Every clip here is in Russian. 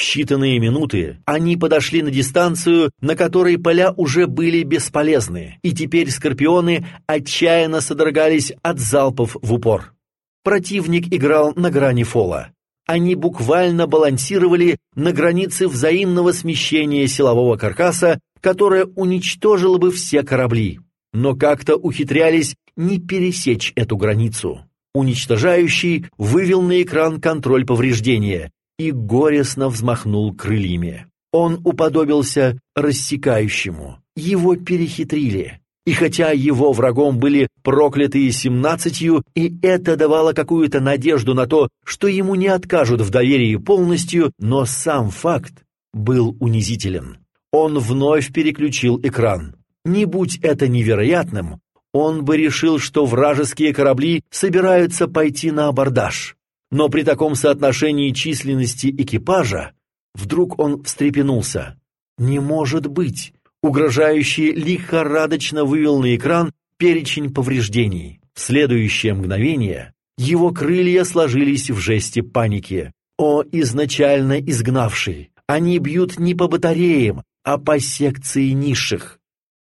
считанные минуты они подошли на дистанцию, на которой поля уже были бесполезны, и теперь скорпионы отчаянно содрогались от залпов в упор. Противник играл на грани фола. Они буквально балансировали на границе взаимного смещения силового каркаса, которое уничтожило бы все корабли, но как-то ухитрялись не пересечь эту границу. Уничтожающий вывел на экран контроль повреждения и горестно взмахнул крыльями. Он уподобился рассекающему. Его перехитрили. И хотя его врагом были проклятые семнадцатью, и это давало какую-то надежду на то, что ему не откажут в доверии полностью, но сам факт был унизителен. Он вновь переключил экран. Не будь это невероятным, он бы решил, что вражеские корабли собираются пойти на абордаж. Но при таком соотношении численности экипажа вдруг он встрепенулся. «Не может быть!» Угрожающий лихорадочно вывел на экран перечень повреждений. В следующее мгновение его крылья сложились в жесте паники. О, изначально изгнавший! Они бьют не по батареям, а по секции низших.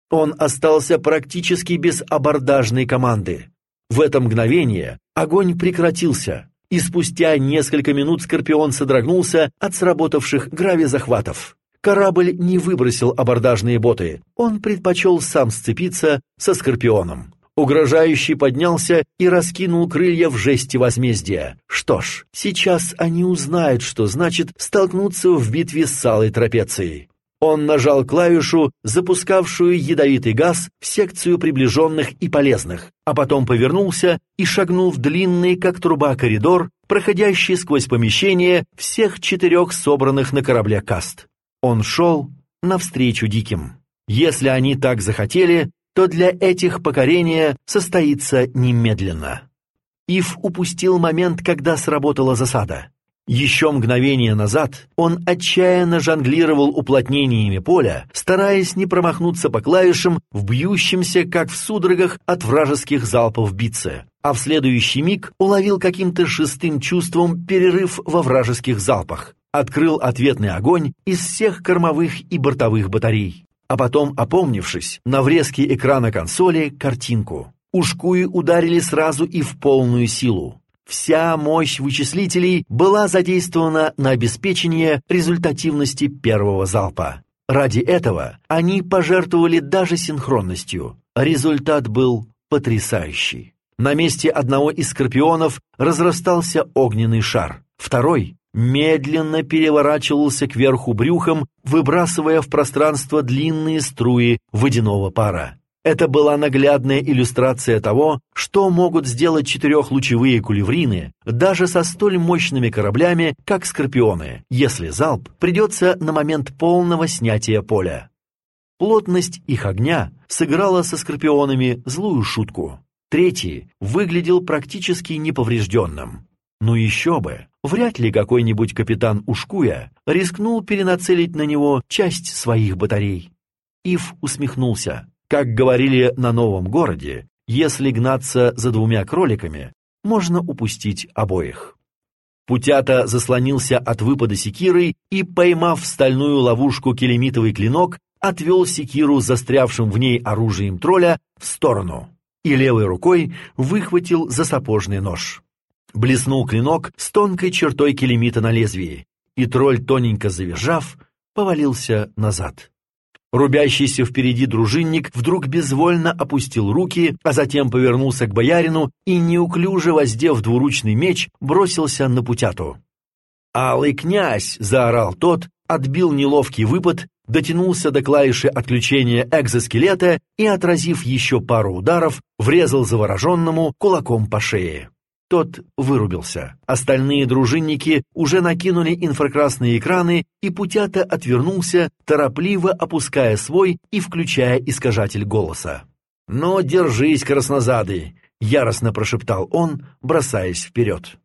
Он остался практически без абордажной команды. В это мгновение огонь прекратился, и спустя несколько минут Скорпион содрогнулся от сработавших гравизахватов. Корабль не выбросил абордажные боты, он предпочел сам сцепиться со Скорпионом. Угрожающий поднялся и раскинул крылья в жесте возмездия. Что ж, сейчас они узнают, что значит столкнуться в битве с Алой Трапецией. Он нажал клавишу, запускавшую ядовитый газ в секцию приближенных и полезных, а потом повернулся и шагнул в длинный, как труба, коридор, проходящий сквозь помещение всех четырех собранных на корабле каст. Он шел навстречу диким. Если они так захотели, то для этих покорение состоится немедленно. Ив упустил момент, когда сработала засада. Еще мгновение назад он отчаянно жонглировал уплотнениями поля, стараясь не промахнуться по клавишам в бьющемся, как в судорогах от вражеских залпов битце, а в следующий миг уловил каким-то шестым чувством перерыв во вражеских залпах, открыл ответный огонь из всех кормовых и бортовых батарей, а потом, опомнившись, на врезке экрана консоли картинку. Ушкуи ударили сразу и в полную силу. Вся мощь вычислителей была задействована на обеспечение результативности первого залпа. Ради этого они пожертвовали даже синхронностью. Результат был потрясающий. На месте одного из скорпионов разрастался огненный шар. Второй медленно переворачивался кверху брюхом, выбрасывая в пространство длинные струи водяного пара. Это была наглядная иллюстрация того, что могут сделать четырехлучевые кулеврины даже со столь мощными кораблями, как «Скорпионы», если залп придется на момент полного снятия поля. Плотность их огня сыграла со «Скорпионами» злую шутку. Третий выглядел практически неповрежденным. Ну еще бы, вряд ли какой-нибудь капитан Ушкуя рискнул перенацелить на него часть своих батарей. Ив усмехнулся. Как говорили на новом городе, если гнаться за двумя кроликами, можно упустить обоих. Путята заслонился от выпада секирой и, поймав в стальную ловушку келемитовый клинок, отвел секиру застрявшим в ней оружием тролля в сторону и левой рукой выхватил за сапожный нож. Блеснул клинок с тонкой чертой келемита на лезвии, и тролль, тоненько завизжав, повалился назад. Рубящийся впереди дружинник вдруг безвольно опустил руки, а затем повернулся к боярину и, неуклюже воздев двуручный меч, бросился на путяту. «Алый князь!» — заорал тот, отбил неловкий выпад, дотянулся до клавиши отключения экзоскелета и, отразив еще пару ударов, врезал завороженному кулаком по шее. Тот вырубился. Остальные дружинники уже накинули инфракрасные экраны, и Путята отвернулся, торопливо опуская свой и включая искажатель голоса. «Но держись, краснозадый!» — яростно прошептал он, бросаясь вперед.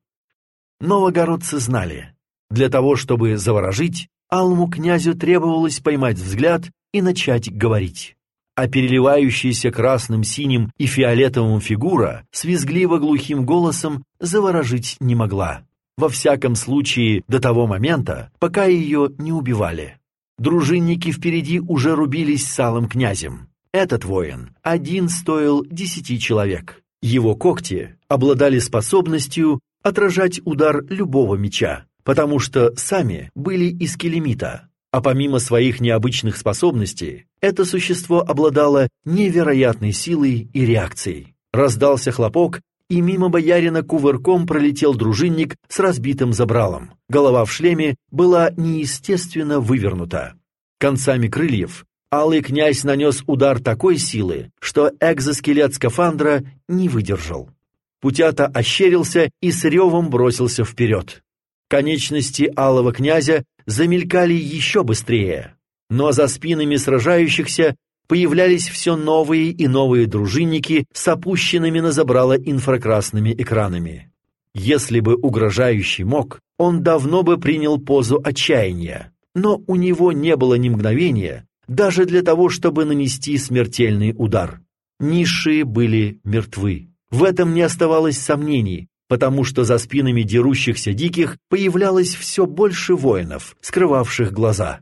Новогородцы знали. Для того, чтобы заворожить, Алому князю требовалось поймать взгляд и начать говорить а переливающаяся красным, синим и фиолетовым фигура с визгливо-глухим голосом заворожить не могла. во всяком случае до того момента, пока ее не убивали. Дружинники впереди уже рубились с алым князем. Этот воин один стоил десяти человек. Его когти обладали способностью отражать удар любого меча, потому что сами были из келемита, а помимо своих необычных способностей, это существо обладало невероятной силой и реакцией. Раздался хлопок, и мимо боярина кувырком пролетел дружинник с разбитым забралом. Голова в шлеме была неестественно вывернута. Концами крыльев Алый князь нанес удар такой силы, что экзоскелет скафандра не выдержал. Путята ощерился и с ревом бросился вперед. Конечности алого князя замелькали еще быстрее, но за спинами сражающихся появлялись все новые и новые дружинники с опущенными на забрало инфракрасными экранами. Если бы угрожающий мог, он давно бы принял позу отчаяния, но у него не было ни мгновения, даже для того, чтобы нанести смертельный удар. Низшие были мертвы. В этом не оставалось сомнений, потому что за спинами дерущихся диких появлялось все больше воинов, скрывавших глаза.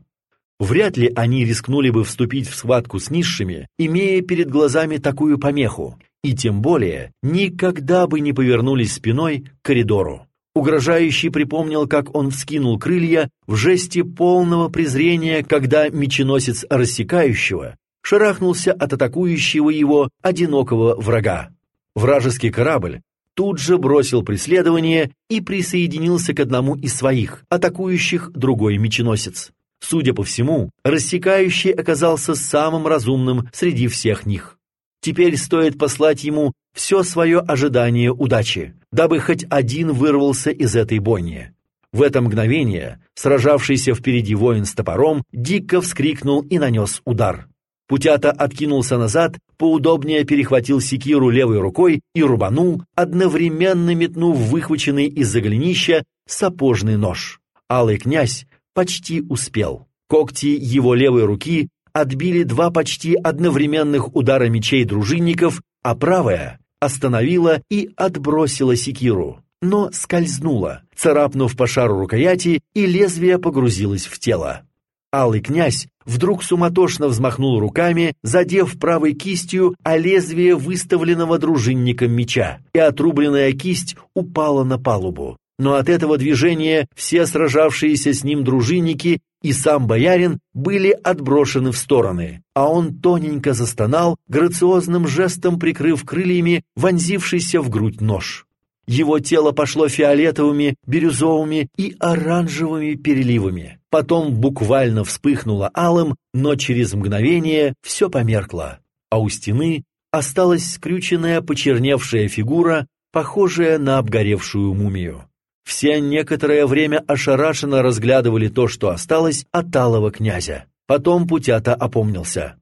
Вряд ли они рискнули бы вступить в схватку с низшими, имея перед глазами такую помеху, и тем более никогда бы не повернулись спиной к коридору. Угрожающий припомнил, как он вскинул крылья в жесте полного презрения, когда меченосец рассекающего шарахнулся от атакующего его одинокого врага. Вражеский корабль тут же бросил преследование и присоединился к одному из своих, атакующих другой меченосец. Судя по всему, рассекающий оказался самым разумным среди всех них. Теперь стоит послать ему все свое ожидание удачи, дабы хоть один вырвался из этой бойни. В это мгновение сражавшийся впереди воин с топором дико вскрикнул и нанес удар. Путята откинулся назад, поудобнее перехватил секиру левой рукой и рубанул, одновременно метнув выхваченный из-за голенища сапожный нож. Алый князь почти успел. Когти его левой руки отбили два почти одновременных удара мечей дружинников, а правая остановила и отбросила секиру, но скользнула, царапнув по шару рукояти, и лезвие погрузилось в тело. Алый князь вдруг суматошно взмахнул руками, задев правой кистью о лезвие выставленного дружинником меча, и отрубленная кисть упала на палубу. Но от этого движения все сражавшиеся с ним дружинники и сам боярин были отброшены в стороны, а он тоненько застонал, грациозным жестом прикрыв крыльями вонзившийся в грудь нож. Его тело пошло фиолетовыми, бирюзовыми и оранжевыми переливами. Потом буквально вспыхнуло алым, но через мгновение все померкло, а у стены осталась скрюченная почерневшая фигура, похожая на обгоревшую мумию. Все некоторое время ошарашенно разглядывали то, что осталось от талого князя. Потом Путята опомнился.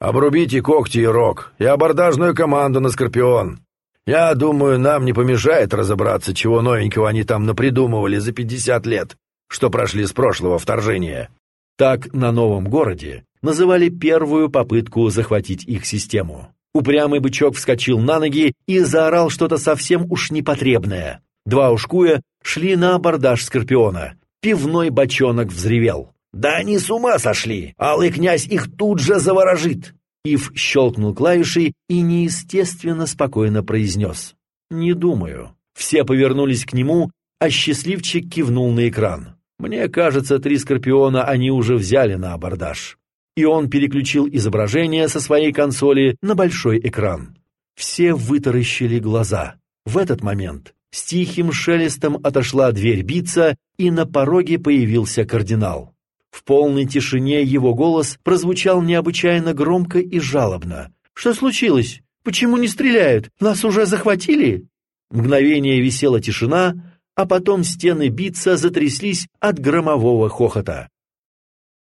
«Обрубите когти и рог, и абордажную команду на Скорпион. Я думаю, нам не помешает разобраться, чего новенького они там напридумывали за пятьдесят лет, что прошли с прошлого вторжения». Так на новом городе называли первую попытку захватить их систему. Упрямый бычок вскочил на ноги и заорал что-то совсем уж непотребное. Два ушкуя шли на абордаж Скорпиона. Пивной бочонок взревел. «Да они с ума сошли! Алый князь их тут же заворожит!» Ив щелкнул клавишей и неестественно спокойно произнес. «Не думаю». Все повернулись к нему, а счастливчик кивнул на экран. «Мне кажется, три Скорпиона они уже взяли на абордаж». И он переключил изображение со своей консоли на большой экран. Все вытаращили глаза. В этот момент с тихим шелестом отошла дверь биться, и на пороге появился кардинал. В полной тишине его голос прозвучал необычайно громко и жалобно. «Что случилось? Почему не стреляют? Нас уже захватили?» Мгновение висела тишина, а потом стены биться затряслись от громового хохота.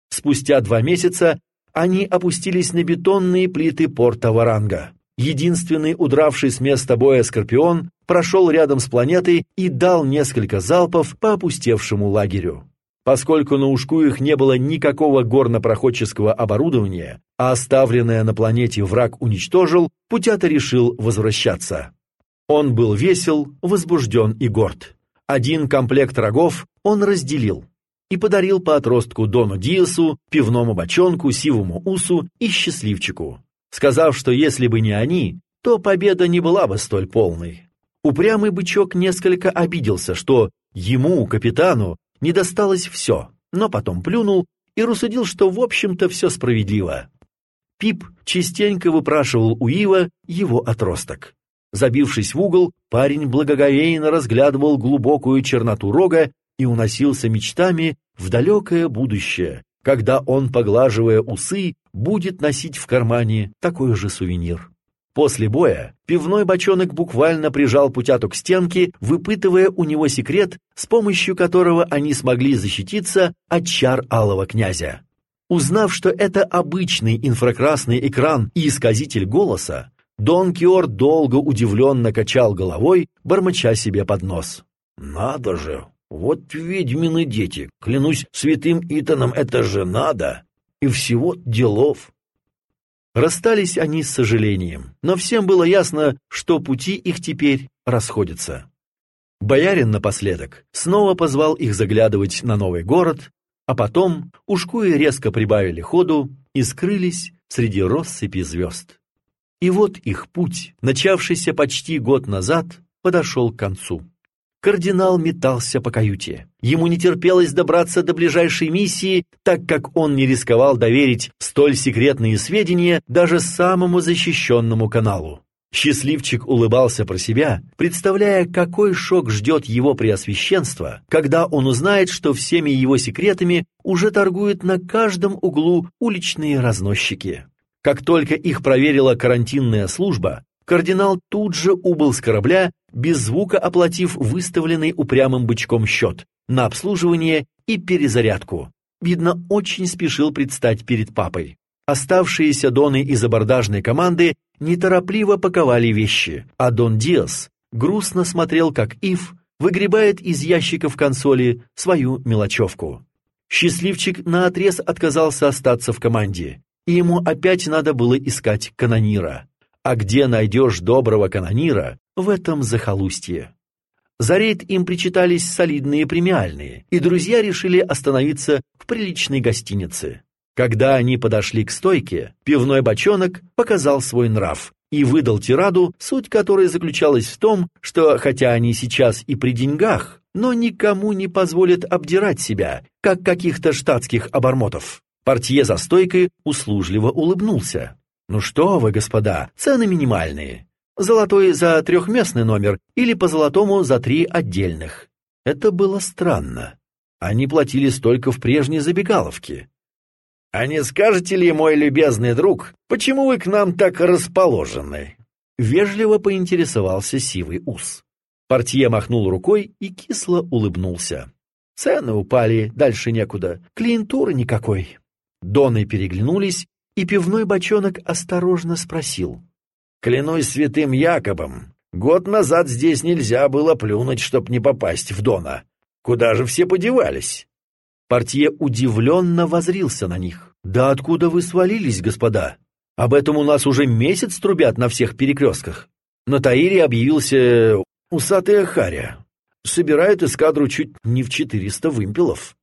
Спустя два месяца они опустились на бетонные плиты порта Варанга. Единственный удравший с места боя Скорпион прошел рядом с планетой и дал несколько залпов по опустевшему лагерю. Поскольку на Ушкуях не было никакого горнопроходческого оборудования, а оставленное на планете враг уничтожил, Путята решил возвращаться. Он был весел, возбужден и горд. Один комплект рогов он разделил и подарил по отростку Дону Диасу, пивному бочонку, сивому усу и счастливчику, сказав, что если бы не они, то победа не была бы столь полной. Упрямый бычок несколько обиделся, что ему, капитану, не досталось все, но потом плюнул и рассудил, что в общем-то все справедливо. Пип частенько выпрашивал у Ива его отросток. Забившись в угол, парень благоговейно разглядывал глубокую черноту рога и уносился мечтами в далекое будущее, когда он, поглаживая усы, будет носить в кармане такой же сувенир. После боя пивной бочонок буквально прижал путяту к стенке, выпытывая у него секрет, с помощью которого они смогли защититься от чар алого князя. Узнав, что это обычный инфракрасный экран и исказитель голоса, Дон Киор долго удивленно качал головой, бормоча себе под нос. «Надо же! Вот ведьмины дети! Клянусь святым Итаном, это же надо! И всего делов!» Расстались они с сожалением, но всем было ясно, что пути их теперь расходятся. Боярин напоследок снова позвал их заглядывать на новый город, а потом ушкуи резко прибавили ходу и скрылись среди россыпи звезд. И вот их путь, начавшийся почти год назад, подошел к концу. Кардинал метался по каюте. Ему не терпелось добраться до ближайшей миссии, так как он не рисковал доверить столь секретные сведения даже самому защищенному каналу. Счастливчик улыбался про себя, представляя, какой шок ждет его преосвященство, когда он узнает, что всеми его секретами уже торгуют на каждом углу уличные разносчики. Как только их проверила карантинная служба, кардинал тут же убыл с корабля, без звука оплатив выставленный упрямым бычком счет на обслуживание и перезарядку. Видно, очень спешил предстать перед папой. Оставшиеся доны из абордажной команды неторопливо паковали вещи, а Дон Диас грустно смотрел, как Ив выгребает из ящиков консоли свою мелочевку. Счастливчик наотрез отказался остаться в команде и ему опять надо было искать канонира. А где найдешь доброго канонира, в этом захолустье. За рейд им причитались солидные премиальные, и друзья решили остановиться в приличной гостинице. Когда они подошли к стойке, пивной бочонок показал свой нрав и выдал тираду, суть которой заключалась в том, что хотя они сейчас и при деньгах, но никому не позволят обдирать себя, как каких-то штатских обормотов. Портье за стойкой услужливо улыбнулся. «Ну что вы, господа, цены минимальные. Золотой за трехместный номер или по золотому за три отдельных». Это было странно. Они платили столько в прежней забегаловке. «А не скажете ли, мой любезный друг, почему вы к нам так расположены?» Вежливо поинтересовался сивый ус. Портье махнул рукой и кисло улыбнулся. «Цены упали, дальше некуда, клиентуры никакой». Доны переглянулись, и пивной бочонок осторожно спросил. «Клянусь святым Якобом, год назад здесь нельзя было плюнуть, чтоб не попасть в Дона. Куда же все подевались?» Портье удивленно возрился на них. «Да откуда вы свалились, господа? Об этом у нас уже месяц трубят на всех перекрестках. На Таире объявился усатый Ахаря. Собирает эскадру чуть не в четыреста вымпелов.